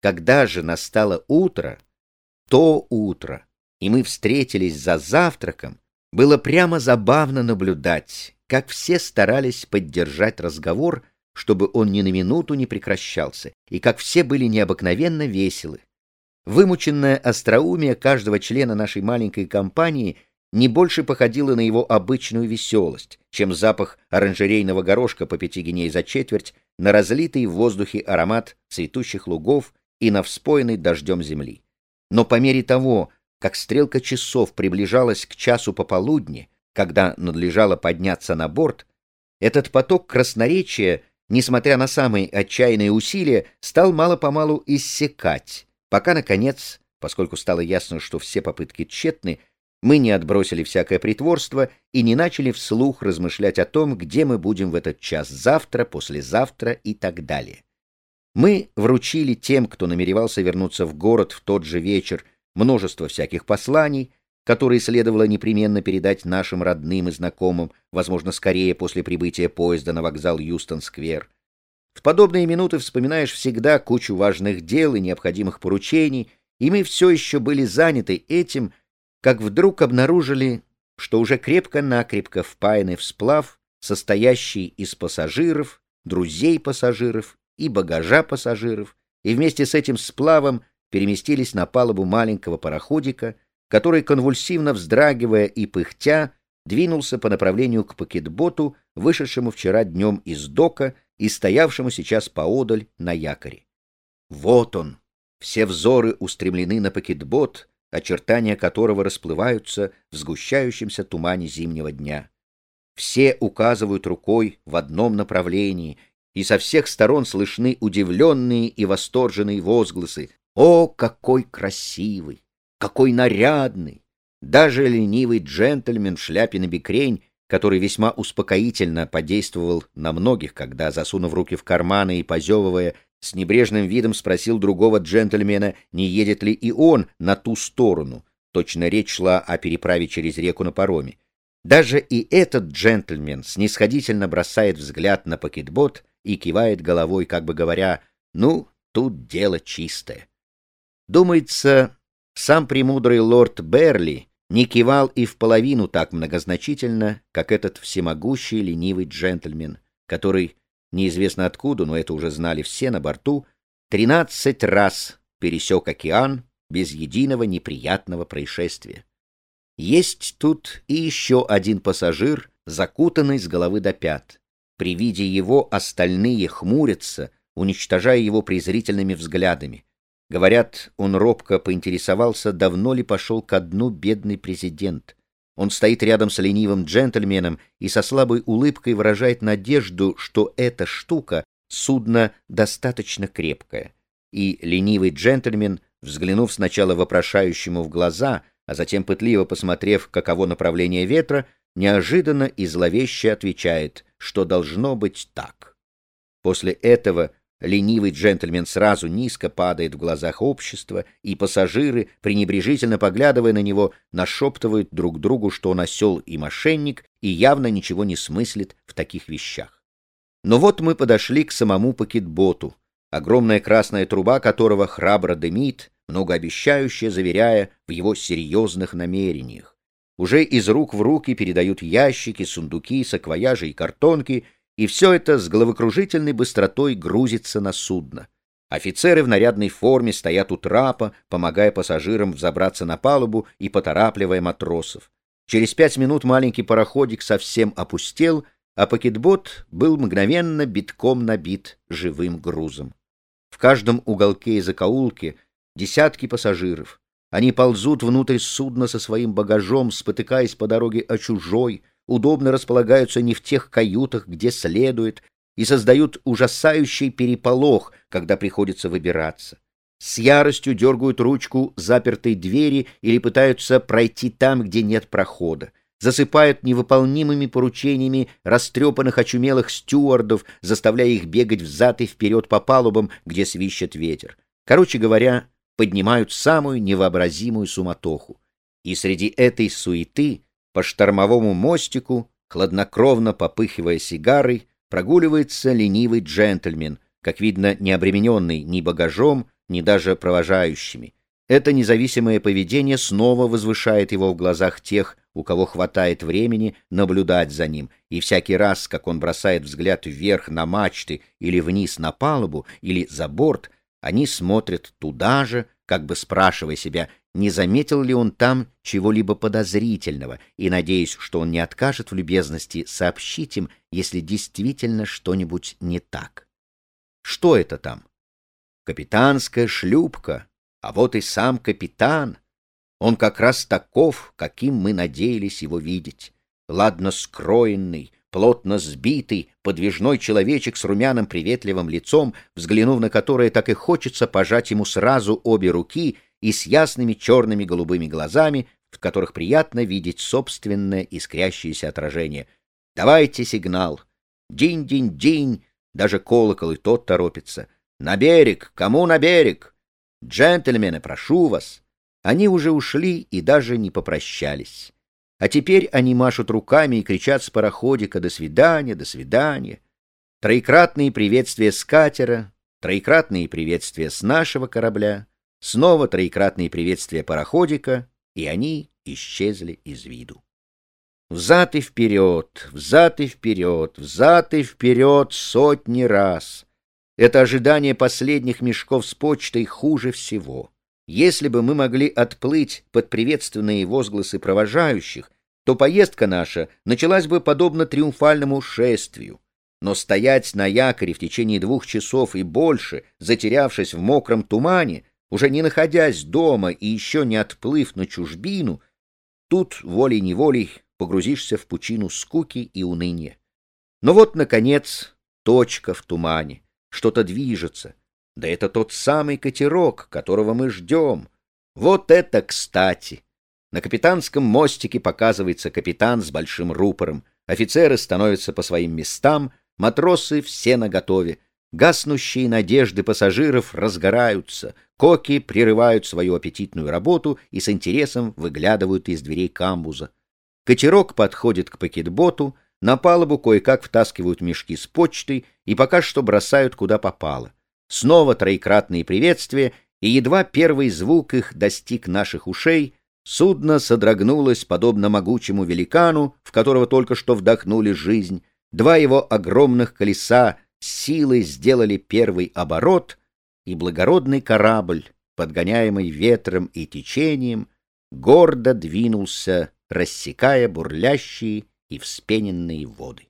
Когда же настало утро, то утро, и мы встретились за завтраком, было прямо забавно наблюдать, как все старались поддержать разговор, чтобы он ни на минуту не прекращался, и как все были необыкновенно веселы. Вымученное остроумие каждого члена нашей маленькой компании не больше походило на его обычную веселость, чем запах оранжерейного горошка по пяти геней за четверть на разлитый в воздухе аромат цветущих лугов и на вспоенный дождем земли. Но по мере того, как стрелка часов приближалась к часу пополудни, когда надлежало подняться на борт, этот поток красноречия, несмотря на самые отчаянные усилия, стал мало-помалу иссякать, пока, наконец, поскольку стало ясно, что все попытки тщетны, мы не отбросили всякое притворство и не начали вслух размышлять о том, где мы будем в этот час завтра, послезавтра и так далее. Мы вручили тем, кто намеревался вернуться в город в тот же вечер, множество всяких посланий, которые следовало непременно передать нашим родным и знакомым, возможно, скорее после прибытия поезда на вокзал Юстон-сквер. В подобные минуты вспоминаешь всегда кучу важных дел и необходимых поручений, и мы все еще были заняты этим, как вдруг обнаружили, что уже крепко-накрепко впаяны в сплав, состоящий из пассажиров, друзей пассажиров и багажа пассажиров, и вместе с этим сплавом переместились на палубу маленького пароходика, который, конвульсивно вздрагивая и пыхтя, двинулся по направлению к пакетботу, вышедшему вчера днем из дока и стоявшему сейчас поодаль на якоре. Вот он! Все взоры устремлены на пакетбот, очертания которого расплываются в сгущающемся тумане зимнего дня. Все указывают рукой в одном направлении, и со всех сторон слышны удивленные и восторженные возгласы «О, какой красивый! Какой нарядный!» Даже ленивый джентльмен в шляпе на бикрень, который весьма успокоительно подействовал на многих, когда, засунув руки в карманы и позевывая, с небрежным видом спросил другого джентльмена, не едет ли и он на ту сторону. Точно речь шла о переправе через реку на пароме. Даже и этот джентльмен снисходительно бросает взгляд на пакетбот и кивает головой, как бы говоря, «Ну, тут дело чистое». Думается, сам премудрый лорд Берли не кивал и в половину так многозначительно, как этот всемогущий ленивый джентльмен, который неизвестно откуда, но это уже знали все на борту, тринадцать раз пересек океан без единого неприятного происшествия. Есть тут и еще один пассажир, закутанный с головы до пят. При виде его остальные хмурятся, уничтожая его презрительными взглядами. Говорят, он робко поинтересовался, давно ли пошел ко дну бедный президент. Он стоит рядом с ленивым джентльменом и со слабой улыбкой выражает надежду, что эта штука — судно достаточно крепкое. И ленивый джентльмен, взглянув сначала вопрошающему в глаза, а затем пытливо посмотрев, каково направление ветра, неожиданно и зловеще отвечает, что должно быть так. После этого Ленивый джентльмен сразу низко падает в глазах общества, и пассажиры, пренебрежительно поглядывая на него, нашептывают друг другу, что он осел и мошенник, и явно ничего не смыслит в таких вещах. Но вот мы подошли к самому пакетботу, огромная красная труба которого храбро дымит, многообещающе заверяя в его серьезных намерениях. Уже из рук в руки передают ящики, сундуки, саквояжи и картонки — и все это с головокружительной быстротой грузится на судно. Офицеры в нарядной форме стоят у трапа, помогая пассажирам взобраться на палубу и поторапливая матросов. Через пять минут маленький пароходик совсем опустел, а пакетбот был мгновенно битком набит живым грузом. В каждом уголке и закоулке десятки пассажиров. Они ползут внутрь судна со своим багажом, спотыкаясь по дороге о чужой, удобно располагаются не в тех каютах, где следует, и создают ужасающий переполох, когда приходится выбираться. С яростью дергают ручку запертой двери или пытаются пройти там, где нет прохода. Засыпают невыполнимыми поручениями растрепанных очумелых стюардов, заставляя их бегать взад и вперед по палубам, где свищет ветер. Короче говоря, поднимают самую невообразимую суматоху. И среди этой суеты по штормовому мостику, хладнокровно попыхивая сигарой, прогуливается ленивый джентльмен, как видно, не обремененный ни багажом, ни даже провожающими. Это независимое поведение снова возвышает его в глазах тех, у кого хватает времени наблюдать за ним, и всякий раз, как он бросает взгляд вверх на мачты или вниз на палубу или за борт, они смотрят туда же, как бы спрашивая себя, не заметил ли он там чего-либо подозрительного, и надеясь, что он не откажет в любезности сообщить им, если действительно что-нибудь не так. Что это там? Капитанская шлюпка, а вот и сам капитан. Он как раз таков, каким мы надеялись его видеть. Ладно скроенный, плотно сбитый, подвижной человечек с румяным приветливым лицом, взглянув на которое так и хочется пожать ему сразу обе руки и с ясными черными голубыми глазами, в которых приятно видеть собственное искрящееся отражение. «Давайте сигнал! Динь-динь-динь!» Даже колокол и тот торопится. «На берег! Кому на берег?» «Джентльмены, прошу вас!» Они уже ушли и даже не попрощались. А теперь они машут руками и кричат с пароходика «До свидания, до свидания!» Троекратные приветствия с катера, троекратные приветствия с нашего корабля, снова троекратные приветствия пароходика, и они исчезли из виду. Взад и вперед, взад и вперед, взад и вперед сотни раз — это ожидание последних мешков с почтой хуже всего. Если бы мы могли отплыть под приветственные возгласы провожающих, то поездка наша началась бы подобно триумфальному шествию. Но стоять на якоре в течение двух часов и больше, затерявшись в мокром тумане, уже не находясь дома и еще не отплыв на чужбину, тут волей-неволей погрузишься в пучину скуки и уныния. Но вот, наконец, точка в тумане. Что-то движется. Да это тот самый катерок, которого мы ждем. Вот это кстати! На капитанском мостике показывается капитан с большим рупором. Офицеры становятся по своим местам, матросы все наготове. Гаснущие надежды пассажиров разгораются, коки прерывают свою аппетитную работу и с интересом выглядывают из дверей камбуза. Катерок подходит к пакетботу, на палубу кое-как втаскивают мешки с почтой и пока что бросают куда попало. Снова троекратные приветствия, и едва первый звук их достиг наших ушей, судно содрогнулось, подобно могучему великану, в которого только что вдохнули жизнь. Два его огромных колеса силой сделали первый оборот, и благородный корабль, подгоняемый ветром и течением, гордо двинулся, рассекая бурлящие и вспененные воды.